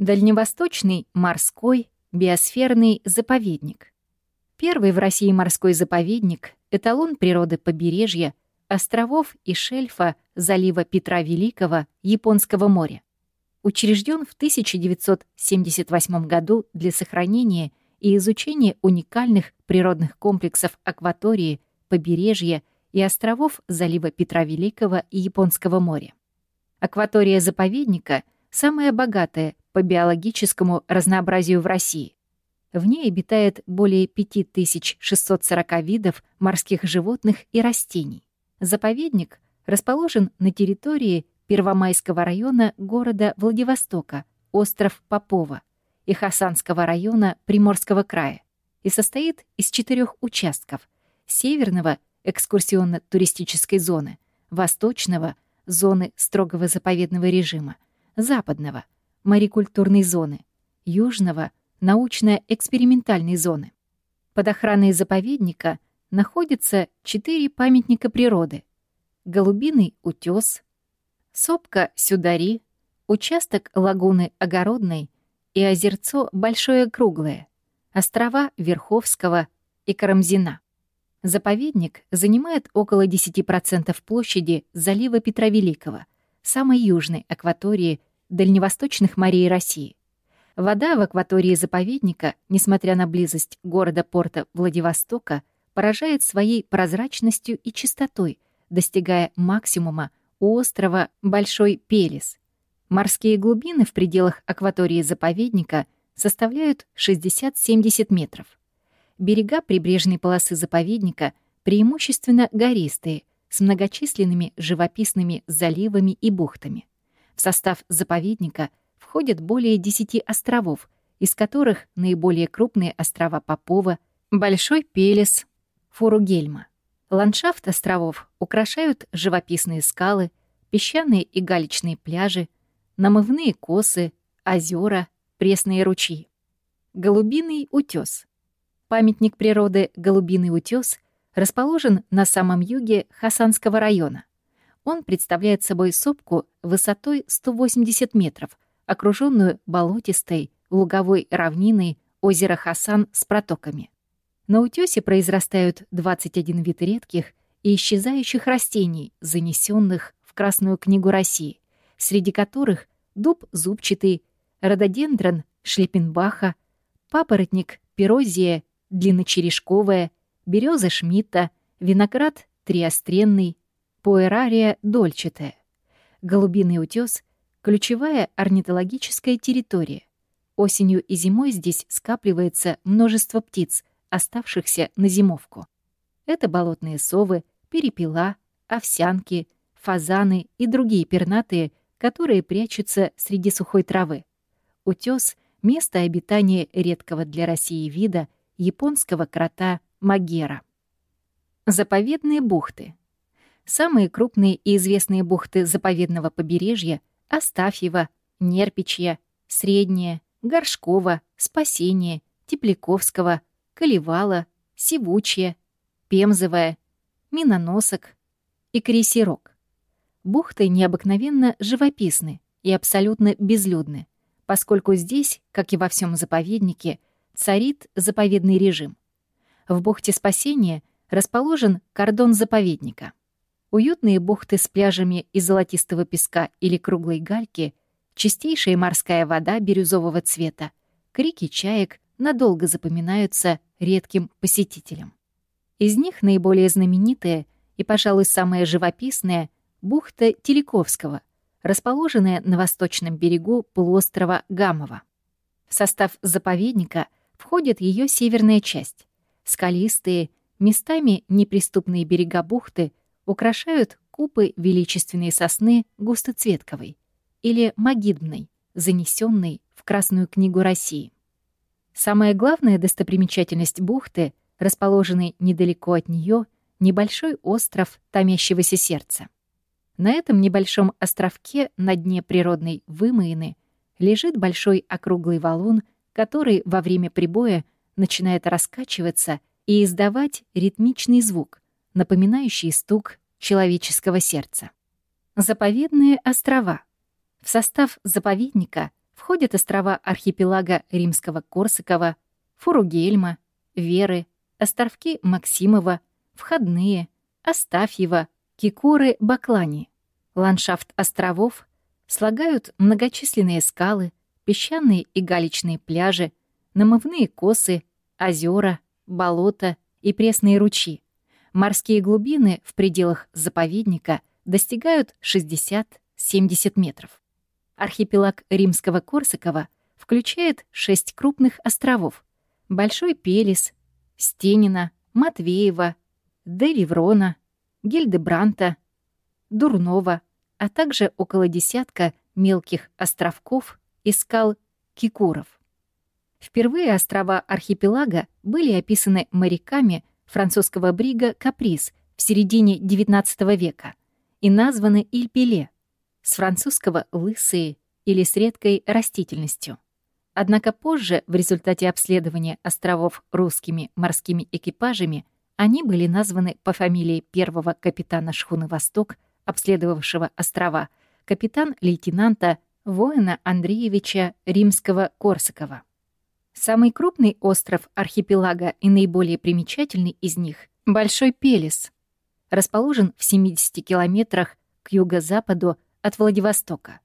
Дальневосточный морской биосферный заповедник. Первый в России морской заповедник — эталон природы побережья, островов и шельфа залива Петра Великого Японского моря. Учрежден в 1978 году для сохранения и изучения уникальных природных комплексов акватории, побережья и островов залива Петра Великого и Японского моря. Акватория заповедника — самая богатая по биологическому разнообразию в России. В ней обитает более 5640 видов морских животных и растений. Заповедник расположен на территории Первомайского района города Владивостока, остров Попова, и Хасанского района Приморского края и состоит из четырех участков — северного экскурсионно-туристической зоны, восточного — зоны строгого заповедного режима, западного — морекультурной зоны, южного — научно-экспериментальной зоны. Под охраной заповедника находятся четыре памятника природы. Голубиный утес, сопка Сюдари, участок лагуны Огородной и озерцо Большое Круглое, острова Верховского и Карамзина. Заповедник занимает около 10% площади залива Петра Великого, самой южной акватории дальневосточных морей России. Вода в акватории заповедника, несмотря на близость города-порта Владивостока, поражает своей прозрачностью и чистотой, достигая максимума у острова Большой Пелес. Морские глубины в пределах акватории заповедника составляют 60-70 метров. Берега прибрежной полосы заповедника преимущественно гористые, с многочисленными живописными заливами и бухтами. В состав заповедника входят более 10 островов, из которых наиболее крупные острова Попова, Большой Пелес, Фуругельма. Ландшафт островов украшают живописные скалы, песчаные и галечные пляжи, намывные косы, озера, пресные ручьи. Голубиный утес. Памятник природы Голубиный утес расположен на самом юге Хасанского района. Он представляет собой сопку высотой 180 метров, окруженную болотистой луговой равниной озера Хасан с протоками. На утёсе произрастают 21 вид редких и исчезающих растений, занесенных в Красную книгу России, среди которых дуб зубчатый, рододендрон шлепенбаха, папоротник пирозия длинночерешковая, береза Шмидта, виноград триостренный, Пуэрария дольчатая. Голубиный утес — ключевая орнитологическая территория. Осенью и зимой здесь скапливается множество птиц, оставшихся на зимовку. Это болотные совы, перепела, овсянки, фазаны и другие пернатые, которые прячутся среди сухой травы. Утес — место обитания редкого для России вида японского крота Магера. Заповедные бухты — Самые крупные и известные бухты заповедного побережья — Астафьева, Нерпичья, Средняя, Горшкова, Спасение, Тепляковского, Колевала, Сивучья, Пемзовая, Миноносок и Крейсерок. Бухты необыкновенно живописны и абсолютно безлюдны, поскольку здесь, как и во всем заповеднике, царит заповедный режим. В бухте Спасения расположен кордон заповедника — Уютные бухты с пляжами из золотистого песка или круглой гальки, чистейшая морская вода бирюзового цвета, крики чаек надолго запоминаются редким посетителям. Из них наиболее знаменитая и, пожалуй, самая живописная — бухта Телековского, расположенная на восточном берегу полуострова Гамова. В состав заповедника входит ее северная часть. Скалистые, местами неприступные берега бухты украшают купы величественной сосны густоцветковой или магидной, занесенной в Красную книгу России. Самая главная достопримечательность бухты, расположенный недалеко от нее, небольшой остров томящегося сердца. На этом небольшом островке на дне природной вымоины лежит большой округлый валун, который во время прибоя начинает раскачиваться и издавать ритмичный звук, напоминающий стук человеческого сердца. Заповедные острова. В состав заповедника входят острова архипелага Римского Корсакова, Фуругельма, Веры, островки Максимова, Входные, Астафьева, Кикуры, Баклани. Ландшафт островов слагают многочисленные скалы, песчаные и галечные пляжи, намывные косы, озера, болота и пресные ручьи. Морские глубины в пределах заповедника достигают 60-70 метров. Архипелаг Римского Корсакова включает шесть крупных островов — Большой Пелес, Стенина, Матвеева, Деливрона, Гильдебранта, Дурнова, а также около десятка мелких островков и скал Кикуров. Впервые острова архипелага были описаны моряками французского брига «Каприз» в середине XIX века и названы Ильпеле, с французского «лысые» или с редкой растительностью. Однако позже, в результате обследования островов русскими морскими экипажами, они были названы по фамилии первого капитана шхуны «Восток», обследовавшего острова, капитан-лейтенанта воина Андреевича Римского-Корсакова. Самый крупный остров архипелага и наиболее примечательный из них — Большой Пелес, расположен в 70 километрах к юго-западу от Владивостока.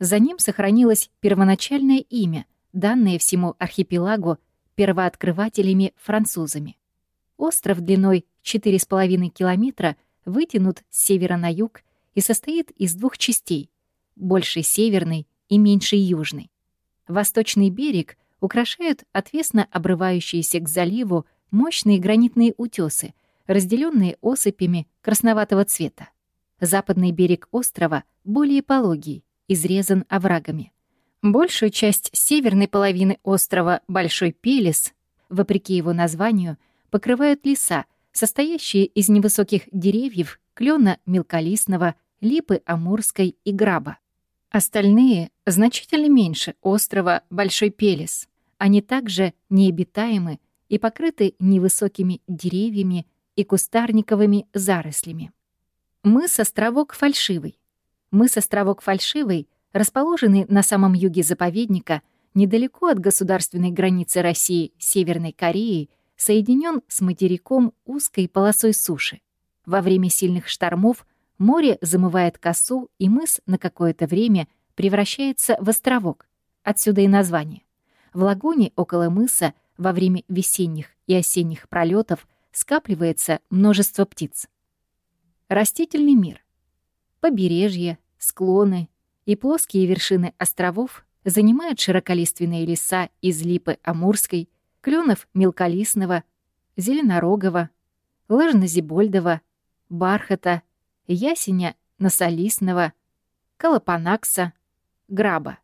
За ним сохранилось первоначальное имя, данное всему архипелагу первооткрывателями-французами. Остров длиной 4,5 километра вытянут с севера на юг и состоит из двух частей — большей северной и меньшей южной. Восточный берег украшают отвесно обрывающиеся к заливу мощные гранитные утесы, разделенные осыпями красноватого цвета. Западный берег острова более пологий, изрезан оврагами. Большую часть северной половины острова Большой Пелес, вопреки его названию, покрывают леса, состоящие из невысоких деревьев клена мелколистного, липы амурской и граба. Остальные значительно меньше острова Большой Пелес. Они также необитаемы и покрыты невысокими деревьями и кустарниковыми зарослями. Мыс-островок Фальшивый. Мыс-островок Фальшивый, расположенный на самом юге заповедника, недалеко от государственной границы России Северной Кореи, соединен с материком узкой полосой суши. Во время сильных штормов море замывает косу, и мыс на какое-то время превращается в островок. Отсюда и название. В лагуне около мыса во время весенних и осенних пролетов скапливается множество птиц. Растительный мир. Побережье, склоны и плоские вершины островов занимают широколиственные леса из липы амурской, кленов мелколистного, зеленорогого, лыжно-зибольдова, бархата, ясеня носолистного, колопанакса, граба.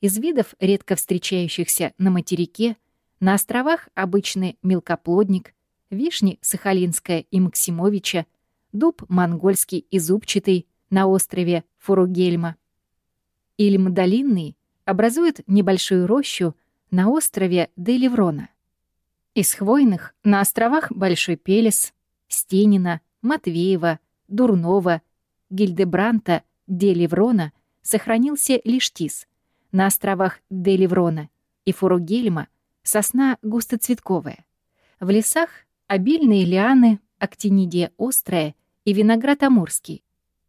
Из видов, редко встречающихся на материке, на островах обычный мелкоплодник, вишни Сахалинская и Максимовича, дуб монгольский и зубчатый на острове Фуругельма. Ильм долинный образует небольшую рощу на острове Деливрона. Из хвойных на островах Большой Пелес, Стенина, Матвеева, Дурнова, Гильдебранта, Деливрона сохранился лишь тис. На островах Деливрона и Фуругельма сосна густоцветковая. В лесах обильные лианы, актинидия острая и виноград амурский.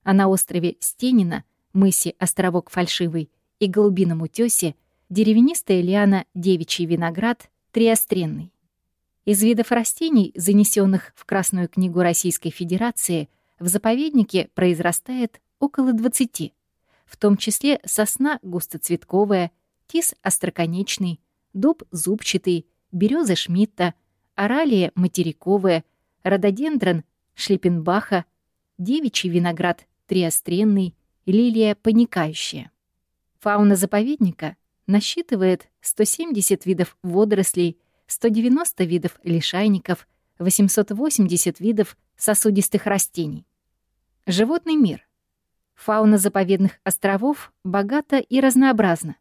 А на острове Стенина, мысе Островок Фальшивый и Голубином утёсе деревянистая лиана девичий виноград триостренный. Из видов растений, занесенных в Красную книгу Российской Федерации, в заповеднике произрастает около 20, в том числе сосна густоцветковая, тис остроконечный, дуб зубчатый, береза Шмидта, оралия материковая, рододендрон шлепенбаха, девичий виноград триостренный, лилия паникающая. Фауна заповедника насчитывает 170 видов водорослей, 190 видов лишайников, 880 видов сосудистых растений. Животный мир. Фауна заповедных островов богата и разнообразна.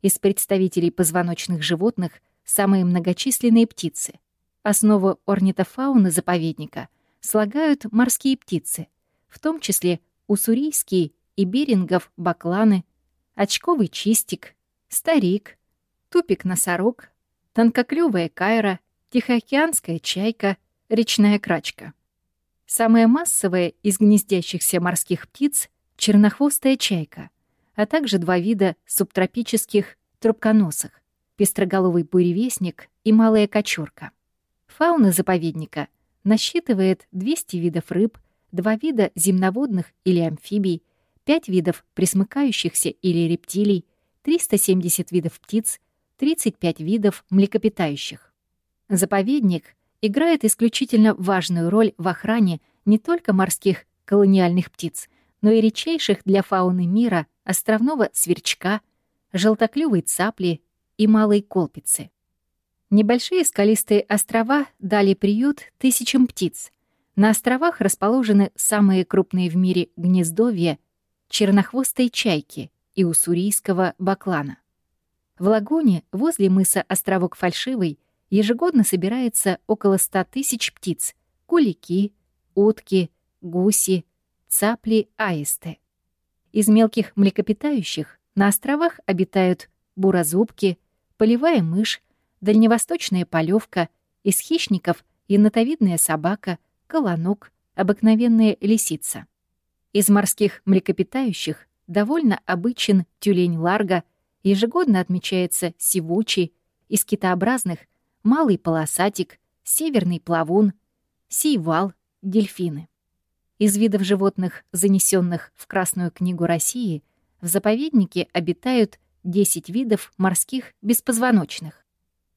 Из представителей позвоночных животных самые многочисленные птицы. Основу орнитофауны заповедника слагают морские птицы, в том числе уссурийские и берингов бакланы, очковый чистик, старик, тупик-носорог, тонкоклювая кайра, тихоокеанская чайка, речная крачка. Самая массовая из гнездящихся морских птиц — чернохвостая чайка, а также два вида субтропических трубконосых — пестроголовый буревестник и малая кочурка. Фауна заповедника насчитывает 200 видов рыб, два вида земноводных или амфибий, 5 видов присмыкающихся или рептилий, 370 видов птиц, 35 видов млекопитающих. Заповедник играет исключительно важную роль в охране не только морских колониальных птиц, но и редчайших для фауны мира островного сверчка, желтоклювой цапли и малой колпицы. Небольшие скалистые острова дали приют тысячам птиц. На островах расположены самые крупные в мире гнездовья чернохвостой чайки и уссурийского баклана. В лагуне возле мыса Островок Фальшивый ежегодно собирается около 100 тысяч птиц — кулики, утки, гуси, цапли, аисты. Из мелких млекопитающих на островах обитают буразубки, полевая мышь, дальневосточная полевка, из хищников — енотовидная собака, колонок, обыкновенная лисица. Из морских млекопитающих довольно обычен тюлень ларга, ежегодно отмечается сивучий, из китообразных — малый полосатик, северный плавун, сейвал, дельфины. Из видов животных, занесенных в Красную книгу России, в заповеднике обитают 10 видов морских беспозвоночных,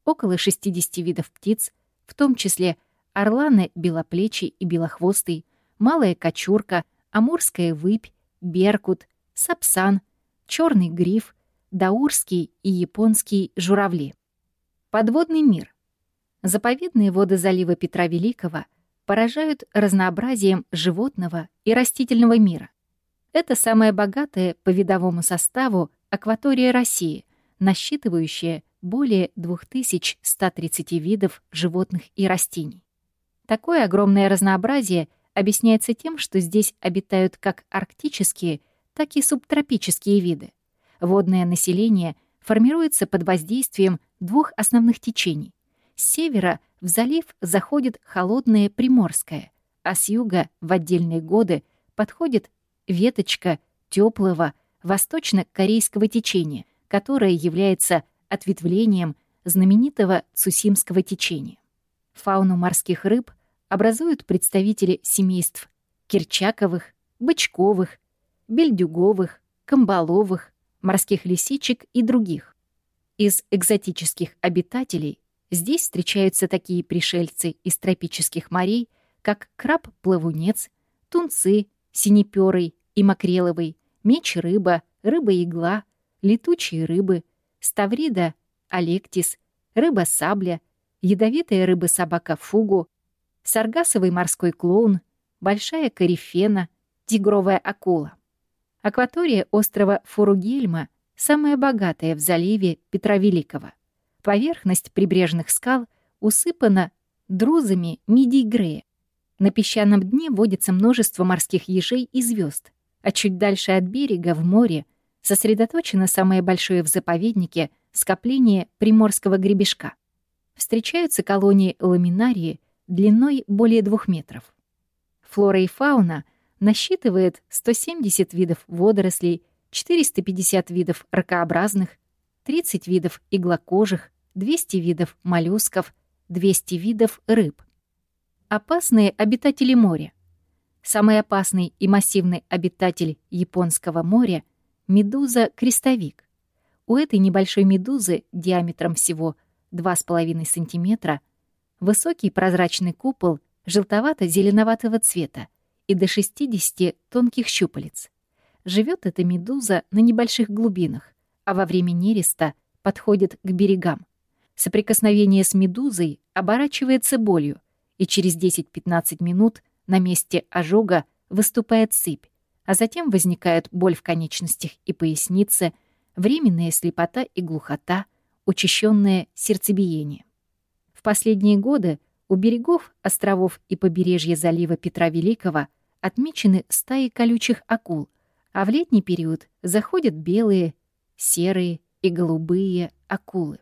около 60 видов птиц, в том числе орланы белоплечий и белохвостый, малая кочурка, амурская выпь, беркут, сапсан, черный гриф, даурский и японский журавли. Подводный мир. Заповедные воды залива Петра Великого поражают разнообразием животного и растительного мира. Это самая богатая по видовому составу акватория России, насчитывающая более 2130 видов животных и растений. Такое огромное разнообразие объясняется тем, что здесь обитают как арктические, так и субтропические виды. Водное население формируется под воздействием двух основных течений севера в залив заходит холодное Приморское, а с юга в отдельные годы подходит веточка теплого восточно-корейского течения, которое является ответвлением знаменитого Цусимского течения. Фауну морских рыб образуют представители семейств кирчаковых, бычковых, бельдюговых, камбаловых, морских лисичек и других. Из экзотических обитателей Здесь встречаются такие пришельцы из тропических морей, как краб-плавунец, тунцы, синеперый и макреловый, меч-рыба, рыба-игла, летучие рыбы, ставрида, алектис, рыба-сабля, ядовитая рыба-собака фугу, саргасовый морской клоун, большая корифена, тигровая акула. Акватория острова Фуругельма самая богатая в заливе Петра Великого. Поверхность прибрежных скал усыпана друзами мидий Грея. На песчаном дне водится множество морских ежей и звезд, а чуть дальше от берега, в море, сосредоточено самое большое в заповеднике скопление приморского гребешка. Встречаются колонии ламинарии длиной более двух метров. Флора и фауна насчитывает 170 видов водорослей, 450 видов ракообразных, 30 видов иглокожих, 200 видов моллюсков, 200 видов рыб. Опасные обитатели моря. Самый опасный и массивный обитатель Японского моря — медуза-крестовик. У этой небольшой медузы диаметром всего 2,5 см высокий прозрачный купол желтовато-зеленоватого цвета и до 60 тонких щупалец. Живет эта медуза на небольших глубинах, а во время нереста подходит к берегам. Соприкосновение с медузой оборачивается болью, и через 10-15 минут на месте ожога выступает сыпь, а затем возникает боль в конечностях и пояснице, временная слепота и глухота, учащенное сердцебиение. В последние годы у берегов островов и побережья залива Петра Великого отмечены стаи колючих акул, а в летний период заходят белые, серые и голубые акулы.